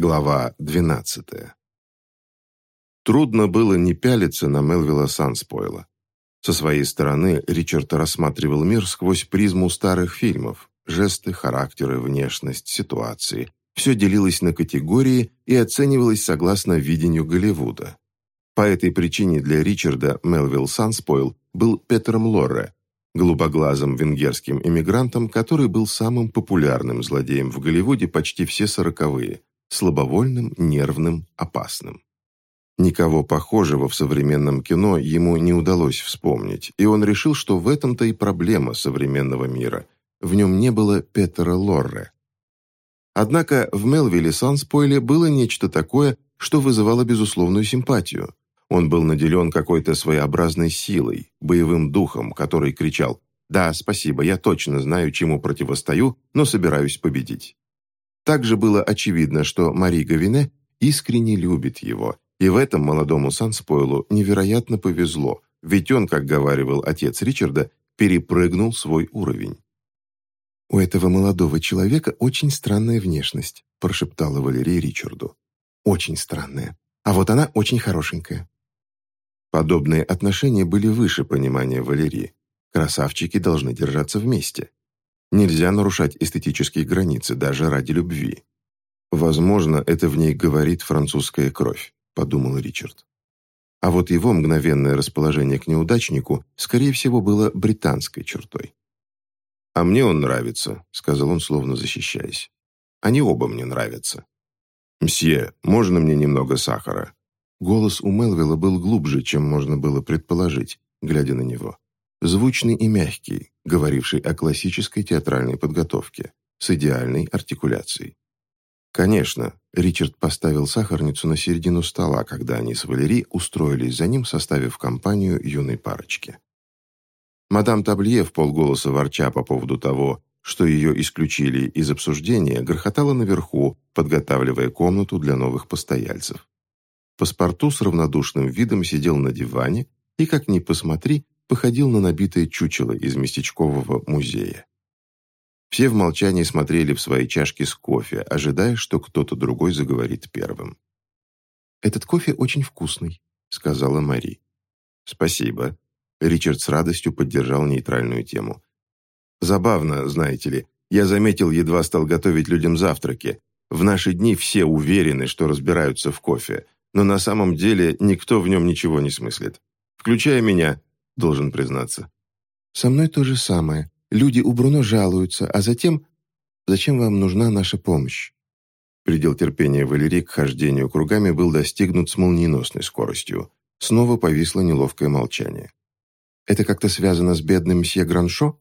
Глава 12. Трудно было не пялиться на Мелвилла Санспойла. Со своей стороны Ричард рассматривал мир сквозь призму старых фильмов. Жесты, характеры, внешность, ситуации. Все делилось на категории и оценивалось согласно видению Голливуда. По этой причине для Ричарда Мелвилл Санспойл был Петером Лорре, голубоглазым венгерским эмигрантом, который был самым популярным злодеем в Голливуде почти все сороковые – слабовольным, нервным, опасным. Никого похожего в современном кино ему не удалось вспомнить, и он решил, что в этом-то и проблема современного мира. В нем не было Петера Лорре. Однако в Мелвилле Санспойле было нечто такое, что вызывало безусловную симпатию. Он был наделен какой-то своеобразной силой, боевым духом, который кричал «Да, спасибо, я точно знаю, чему противостою, но собираюсь победить». Также было очевидно, что Мари Гавине искренне любит его, и в этом молодому Санспойлу невероятно повезло, ведь он, как говаривал отец Ричарда, перепрыгнул свой уровень. «У этого молодого человека очень странная внешность», прошептала Валерия Ричарду. «Очень странная. А вот она очень хорошенькая». Подобные отношения были выше понимания Валерии. Красавчики должны держаться вместе. Нельзя нарушать эстетические границы даже ради любви. Возможно, это в ней говорит французская кровь, подумал Ричард. А вот его мгновенное расположение к неудачнику, скорее всего, было британской чертой. «А мне он нравится», — сказал он, словно защищаясь. «Они оба мне нравятся». «Мсье, можно мне немного сахара?» Голос у Мелвилла был глубже, чем можно было предположить, глядя на него. Звучный и мягкий, говоривший о классической театральной подготовке, с идеальной артикуляцией. Конечно, Ричард поставил сахарницу на середину стола, когда они с Валери устроились за ним, составив компанию юной парочки. Мадам Таблие, в полголоса ворча по поводу того, что ее исключили из обсуждения, грохотала наверху, подготавливая комнату для новых постояльцев. Паспорту с равнодушным видом сидел на диване и, как ни посмотри, походил на набитое чучело из местечкового музея. Все в молчании смотрели в свои чашки с кофе, ожидая, что кто-то другой заговорит первым. «Этот кофе очень вкусный», — сказала Мари. «Спасибо». Ричард с радостью поддержал нейтральную тему. «Забавно, знаете ли, я заметил, едва стал готовить людям завтраки. В наши дни все уверены, что разбираются в кофе, но на самом деле никто в нем ничего не смыслит. Включая меня, должен признаться. «Со мной то же самое. Люди у Бруно жалуются, а затем... Зачем вам нужна наша помощь?» Предел терпения Валерии к хождению кругами был достигнут с молниеносной скоростью. Снова повисло неловкое молчание. «Это как-то связано с бедным мсье Граншо?»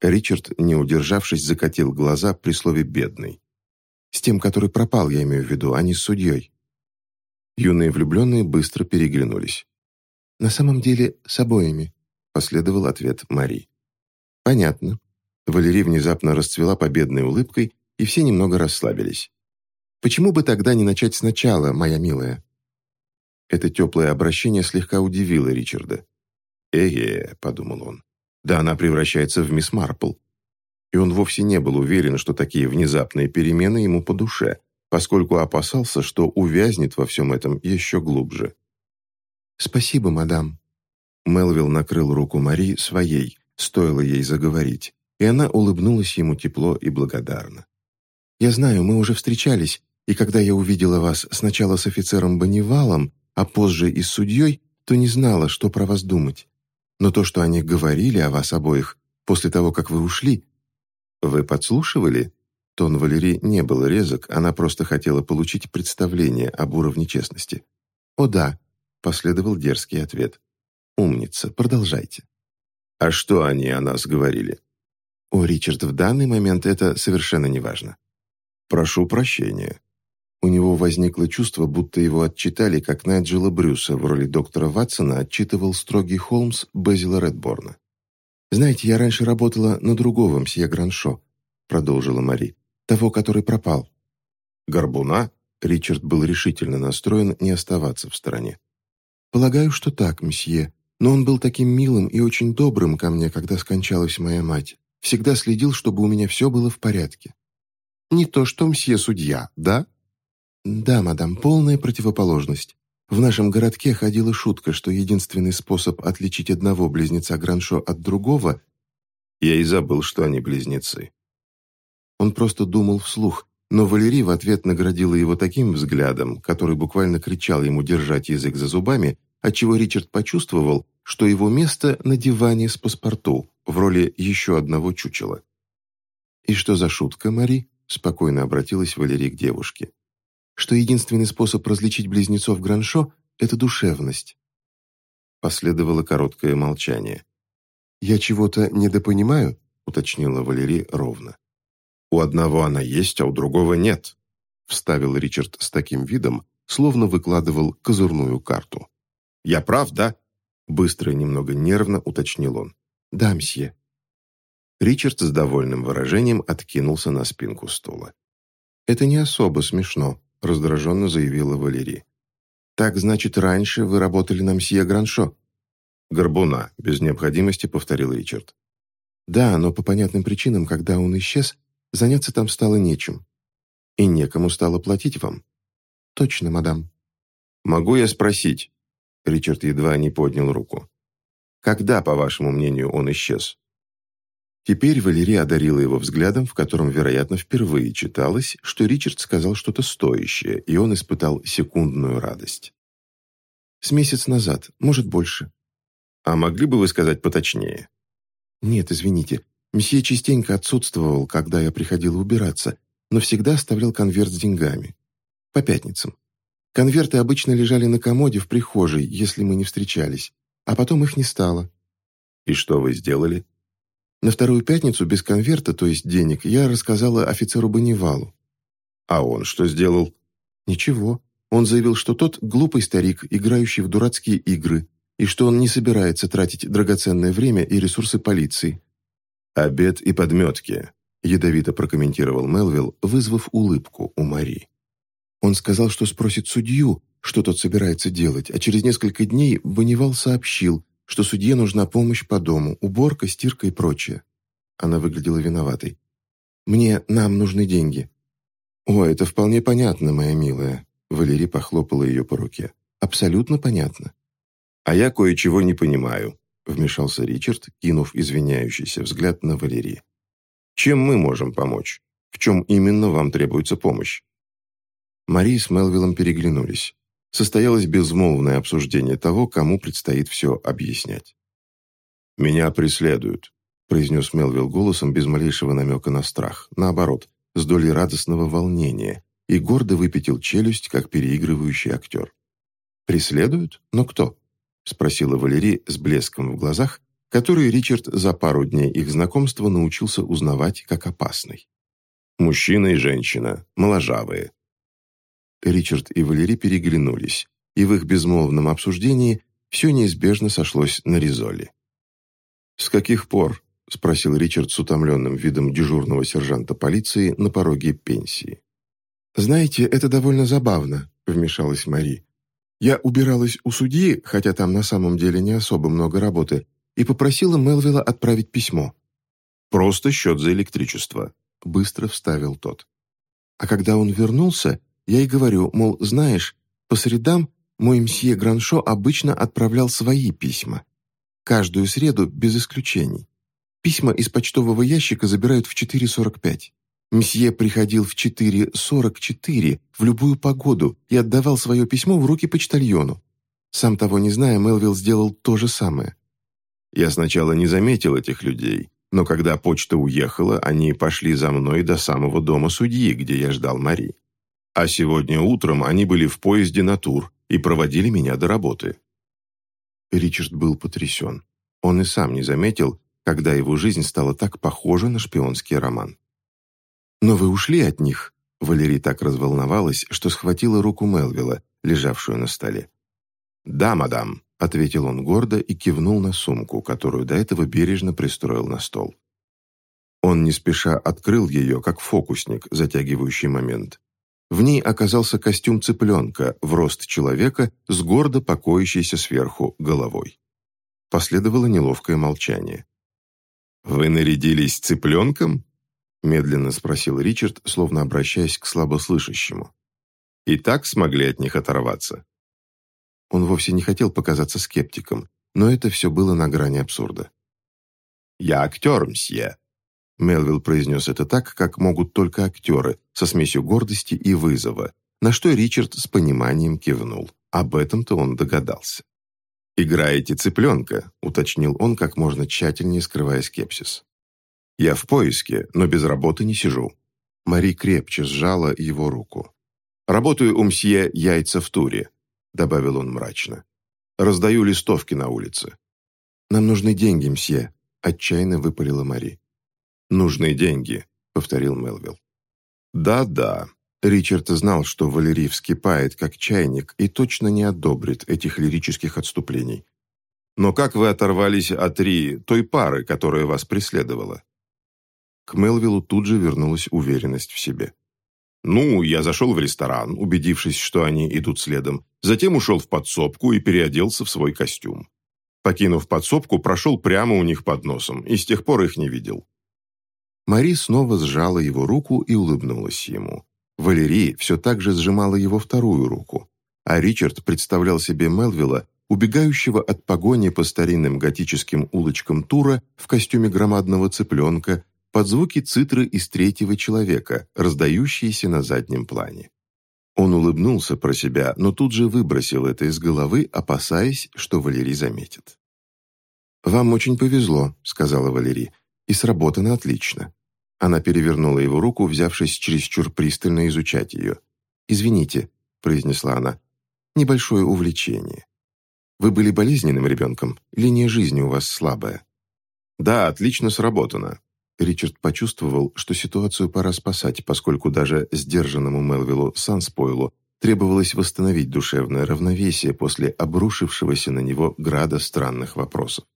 Ричард, не удержавшись, закатил глаза при слове «бедный». «С тем, который пропал, я имею в виду, а не с судьей». Юные влюбленные быстро переглянулись. «На самом деле, с обоими», — последовал ответ Мари. «Понятно». Валерий внезапно расцвела победной улыбкой, и все немного расслабились. «Почему бы тогда не начать сначала, моя милая?» Это теплое обращение слегка удивило Ричарда. «Э-э», — подумал он, — «да она превращается в мисс Марпл». И он вовсе не был уверен, что такие внезапные перемены ему по душе, поскольку опасался, что увязнет во всем этом еще глубже. «Спасибо, мадам». Мелвилл накрыл руку Мари своей, стоило ей заговорить, и она улыбнулась ему тепло и благодарно. «Я знаю, мы уже встречались, и когда я увидела вас сначала с офицером Бонневалом, а позже и с судьей, то не знала, что про вас думать. Но то, что они говорили о вас обоих после того, как вы ушли...» «Вы подслушивали?» Тон Валерии не был резок, она просто хотела получить представление об уровне честности. «О да, Последовал дерзкий ответ. «Умница, продолжайте». «А что они о нас говорили?» «О, Ричард, в данный момент это совершенно неважно». «Прошу прощения». У него возникло чувство, будто его отчитали, как Найджела Брюса в роли доктора Ватсона отчитывал строгий Холмс Безила Редборна. «Знаете, я раньше работала на другого мсье Граншо», продолжила Мари, «того, который пропал». «Горбуна?» Ричард был решительно настроен не оставаться в стороне. «Полагаю, что так, месье. Но он был таким милым и очень добрым ко мне, когда скончалась моя мать. Всегда следил, чтобы у меня все было в порядке». «Не то что мсье судья, да?» «Да, мадам, полная противоположность. В нашем городке ходила шутка, что единственный способ отличить одного близнеца Граншо от другого... Я и забыл, что они близнецы. Он просто думал вслух, но Валерий в ответ наградила его таким взглядом, который буквально кричал ему держать язык за зубами, отчего Ричард почувствовал, что его место на диване с паспорту в роли еще одного чучела. «И что за шутка, Мари?» – спокойно обратилась Валерий к девушке что единственный способ различить близнецов Граншо – это душевность. Последовало короткое молчание. «Я чего-то недопонимаю?» – уточнила Валерий ровно. «У одного она есть, а у другого нет», – вставил Ричард с таким видом, словно выкладывал козырную карту. «Я прав, да?» – быстро и немного нервно уточнил он. «Да, мсье». Ричард с довольным выражением откинулся на спинку стула. «Это не особо смешно», – раздраженно заявила Валерия. «Так, значит, раньше вы работали на мсье Граншо?» «Горбуна», – без необходимости повторил Ричард. «Да, но по понятным причинам, когда он исчез, заняться там стало нечем. И некому стало платить вам». «Точно, мадам». «Могу я спросить?» Ричард едва не поднял руку. «Когда, по вашему мнению, он исчез?» Теперь Валерия одарила его взглядом, в котором, вероятно, впервые читалось, что Ричард сказал что-то стоящее, и он испытал секундную радость. «С месяц назад, может, больше». «А могли бы вы сказать поточнее?» «Нет, извините. Месье частенько отсутствовал, когда я приходила убираться, но всегда оставлял конверт с деньгами. По пятницам. Конверты обычно лежали на комоде в прихожей, если мы не встречались, а потом их не стало». «И что вы сделали?» На вторую пятницу без конверта, то есть денег, я рассказала офицеру Банивалу. А он что сделал? Ничего. Он заявил, что тот глупый старик, играющий в дурацкие игры, и что он не собирается тратить драгоценное время и ресурсы полиции. «Обед и подметки», – ядовито прокомментировал Мелвилл, вызвав улыбку у Мари. Он сказал, что спросит судью, что тот собирается делать, а через несколько дней Банивал сообщил, что судье нужна помощь по дому, уборка, стирка и прочее. Она выглядела виноватой. «Мне, нам нужны деньги». «О, это вполне понятно, моя милая», — Валерий похлопала ее по руке. «Абсолютно понятно». «А я кое-чего не понимаю», — вмешался Ричард, кинув извиняющийся взгляд на Валерии. «Чем мы можем помочь? В чем именно вам требуется помощь?» Мари с Мелвиллом переглянулись состоялось безмолвное обсуждение того, кому предстоит все объяснять. «Меня преследуют», – произнес Мелвилл голосом без малейшего намека на страх, наоборот, с долей радостного волнения, и гордо выпятил челюсть, как переигрывающий актер. «Преследуют? Но кто?» – спросила Валерий с блеском в глазах, который Ричард за пару дней их знакомства научился узнавать как опасный. «Мужчина и женщина, моложавые, Ричард и Валерий переглянулись, и в их безмолвном обсуждении все неизбежно сошлось на Ризоли. «С каких пор?» – спросил Ричард с утомленным видом дежурного сержанта полиции на пороге пенсии. «Знаете, это довольно забавно», – вмешалась Мари. «Я убиралась у судьи, хотя там на самом деле не особо много работы, и попросила Мелвилла отправить письмо». «Просто счет за электричество», – быстро вставил тот. А когда он вернулся, я и говорю, мол, знаешь, по средам мой мсье Граншо обычно отправлял свои письма. Каждую среду, без исключений. Письма из почтового ящика забирают в 4.45. Мсье приходил в 4.44 в любую погоду и отдавал свое письмо в руки почтальону. Сам того не зная, Мелвилл сделал то же самое. Я сначала не заметил этих людей, но когда почта уехала, они пошли за мной до самого дома судьи, где я ждал Мари. А сегодня утром они были в поезде на тур и проводили меня до работы. Ричард был потрясен. Он и сам не заметил, когда его жизнь стала так похожа на шпионский роман. «Но вы ушли от них?» Валерий так разволновалась, что схватила руку Мелвилла, лежавшую на столе. «Да, мадам», — ответил он гордо и кивнул на сумку, которую до этого бережно пристроил на стол. Он не спеша открыл ее, как фокусник, затягивающий момент. В ней оказался костюм цыпленка в рост человека с гордо покоящейся сверху головой. Последовало неловкое молчание. «Вы нарядились цыпленком?» медленно спросил Ричард, словно обращаясь к слабослышащему. И так смогли от них оторваться. Он вовсе не хотел показаться скептиком, но это все было на грани абсурда. «Я актер, мсье», Мелвилл произнес это так, как могут только актеры, со смесью гордости и вызова, на что Ричард с пониманием кивнул. Об этом-то он догадался. «Играете цыпленка», — уточнил он как можно тщательнее, скрывая скепсис. «Я в поиске, но без работы не сижу». Мари крепче сжала его руку. «Работаю у мсье яйца в туре», — добавил он мрачно. «Раздаю листовки на улице». «Нам нужны деньги, мсье», — отчаянно выпалила Мари. «Нужны деньги», — повторил Мелвилл. «Да-да». Ричард знал, что Валерий вскипает, как чайник, и точно не одобрит этих лирических отступлений. «Но как вы оторвались от Ри, той пары, которая вас преследовала?» К Мелвиллу тут же вернулась уверенность в себе. «Ну, я зашел в ресторан, убедившись, что они идут следом, затем ушел в подсобку и переоделся в свой костюм. Покинув подсобку, прошел прямо у них под носом, и с тех пор их не видел. Мари снова сжала его руку и улыбнулась ему. Валерий все так же сжимала его вторую руку, а Ричард представлял себе Мелвилла, убегающего от погони по старинным готическим улочкам Тура в костюме громадного цыпленка под звуки цитры из третьего человека, раздающиеся на заднем плане. Он улыбнулся про себя, но тут же выбросил это из головы, опасаясь, что Валерий заметит. «Вам очень повезло», — сказала Валерий, — «и сработано отлично. Она перевернула его руку, взявшись чересчур пристально изучать ее. «Извините», — произнесла она, — «небольшое увлечение. Вы были болезненным ребенком, линия жизни у вас слабая». «Да, отлично сработано». Ричард почувствовал, что ситуацию пора спасать, поскольку даже сдержанному Мелвиллу Санспойлу требовалось восстановить душевное равновесие после обрушившегося на него града странных вопросов.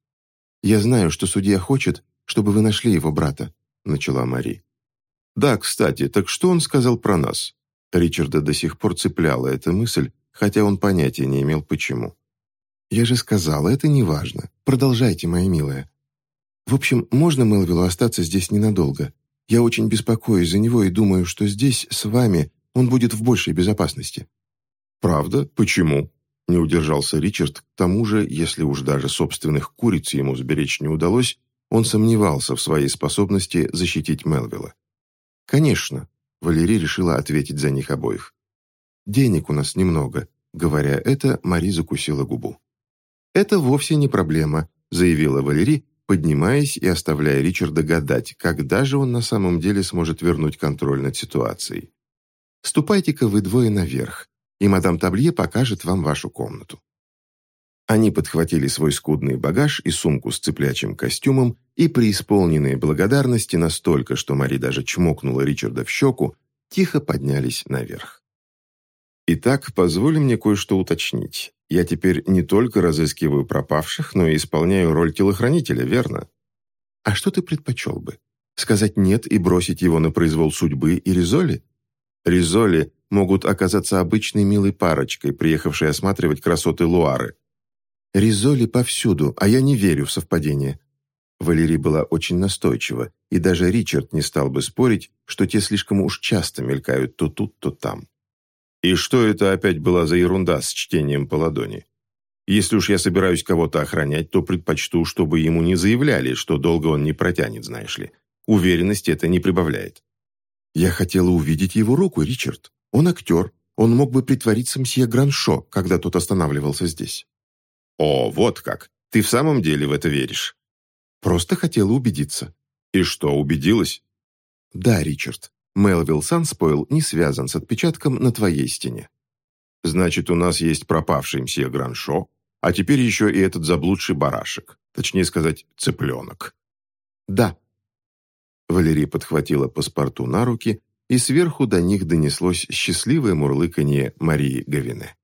«Я знаю, что судья хочет, чтобы вы нашли его брата. — начала Мари. «Да, кстати, так что он сказал про нас?» Ричарда до сих пор цепляла эта мысль, хотя он понятия не имел, почему. «Я же сказала, это не важно. Продолжайте, моя милая. В общем, можно Мелвиллу остаться здесь ненадолго? Я очень беспокоюсь за него и думаю, что здесь, с вами, он будет в большей безопасности». «Правда? Почему?» Не удержался Ричард, к тому же, если уж даже собственных куриц ему сберечь не удалось, он сомневался в своей способности защитить Мелвилла. «Конечно», — Валерий решила ответить за них обоих. «Денег у нас немного», — говоря это, Мари закусила губу. «Это вовсе не проблема», — заявила Валерий, поднимаясь и оставляя Ричарда гадать, когда же он на самом деле сможет вернуть контроль над ситуацией. «Ступайте-ка вы двое наверх, и мадам Таблье покажет вам вашу комнату». Они подхватили свой скудный багаж и сумку с цыплячьим костюмом и, преисполненные благодарности настолько, что Мари даже чмокнула Ричарда в щеку, тихо поднялись наверх. «Итак, позволь мне кое-что уточнить. Я теперь не только разыскиваю пропавших, но и исполняю роль телохранителя, верно? А что ты предпочел бы? Сказать «нет» и бросить его на произвол судьбы и Ризоли? Ризоли могут оказаться обычной милой парочкой, приехавшей осматривать красоты Луары, Ризоли повсюду, а я не верю в совпадение». Валерий была очень настойчива, и даже Ричард не стал бы спорить, что те слишком уж часто мелькают то тут, то там. «И что это опять была за ерунда с чтением по ладони? Если уж я собираюсь кого-то охранять, то предпочту, чтобы ему не заявляли, что долго он не протянет, знаешь ли. Уверенности это не прибавляет». «Я хотела увидеть его руку, Ричард. Он актер. Он мог бы притвориться мсье Граншо, когда тот останавливался здесь». «О, вот как! Ты в самом деле в это веришь?» «Просто хотела убедиться». «И что, убедилась?» «Да, Ричард. Мелвилл Санспойл не связан с отпечатком на твоей стене». «Значит, у нас есть пропавший мсье Граншо, а теперь еще и этот заблудший барашек, точнее сказать, цыпленок». «Да». Валерия подхватила паспорту на руки, и сверху до них донеслось счастливое мурлыканье Марии Гавине.